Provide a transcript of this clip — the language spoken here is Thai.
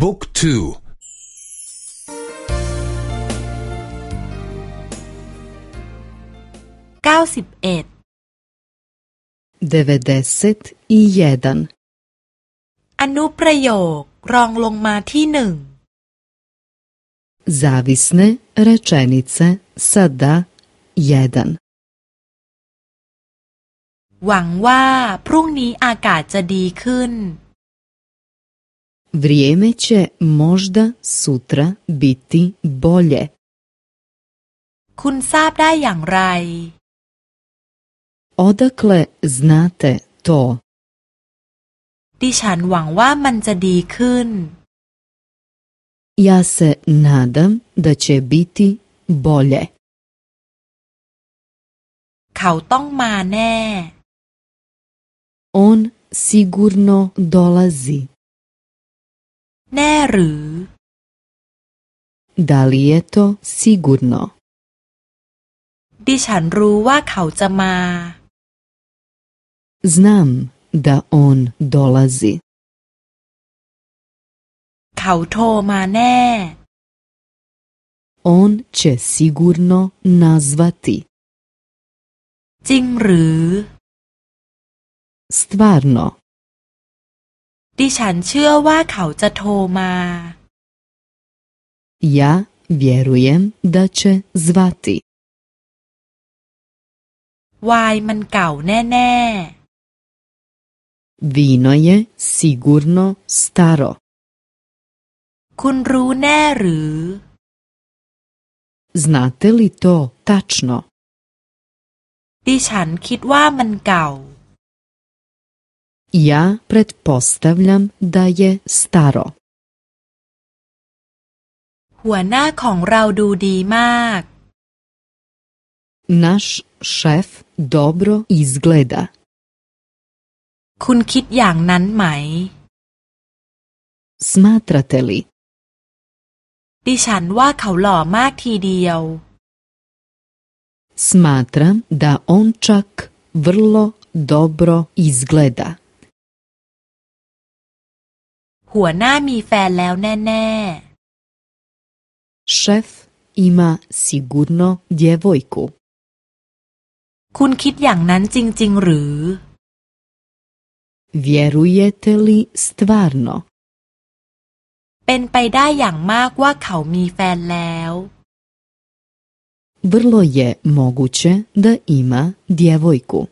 บุ๊กทูเก้าสิบเอ็ดเดวเดตอีเดนอนุประโยครองลงมาที่หนึ่งซาว z a เ i รเชนิเซซาดาเยเดนหวังว่าพรุ่งนี้อากาศจะดีขึ้น Vrijeme će možda sutra biti bolje. คุณทราบได้อย่างไร Odakle znate to? ดิฉันหวังว่ามันจะดีขึ้น Ja se nadam da će biti bolje. เขาต้องมาแน่ On sigurno dolazi. แน่หรือดาลิเอโตซิกุโน ดิฉันรู้ว่าเขาจะมา znam da อน d o ลาซ i เขาโทรมาแน่ on će sigurno นา z ว a ต i จริงหรือสตวาร์โนิฉันเชื่อว่าเขาจะโทรมายา в е р ю ย м да че звати วายมันเก่าแน่ๆโนย์ซิกูร์โนสตา р о คุณรู้แน่หรือ Знате ли то тачно ดิฉันคิดว่ามันเก่า Ja p r e d p o s t a v l j a m da je staro. หัวหน้าของเราดูดีมาก Naš šef dobro izgleda. คุณคิดอย่างนั้นไหม Smatrate li? ดิฉันว่าเขาหล่อมากทีเดียว Smatram da on čak vrlo dobro izgleda. หัวหน้ามีแฟนแล้วแน่แน่ c h e f ima sigurno djevojku คุณคิดอย่างนั้นจริง ๆ หรือ Vjerujete li stvarno เป็นไปได้อย่างมากว่าเขามีแฟนแล้ว Vrlo je moguće da ima djevojku.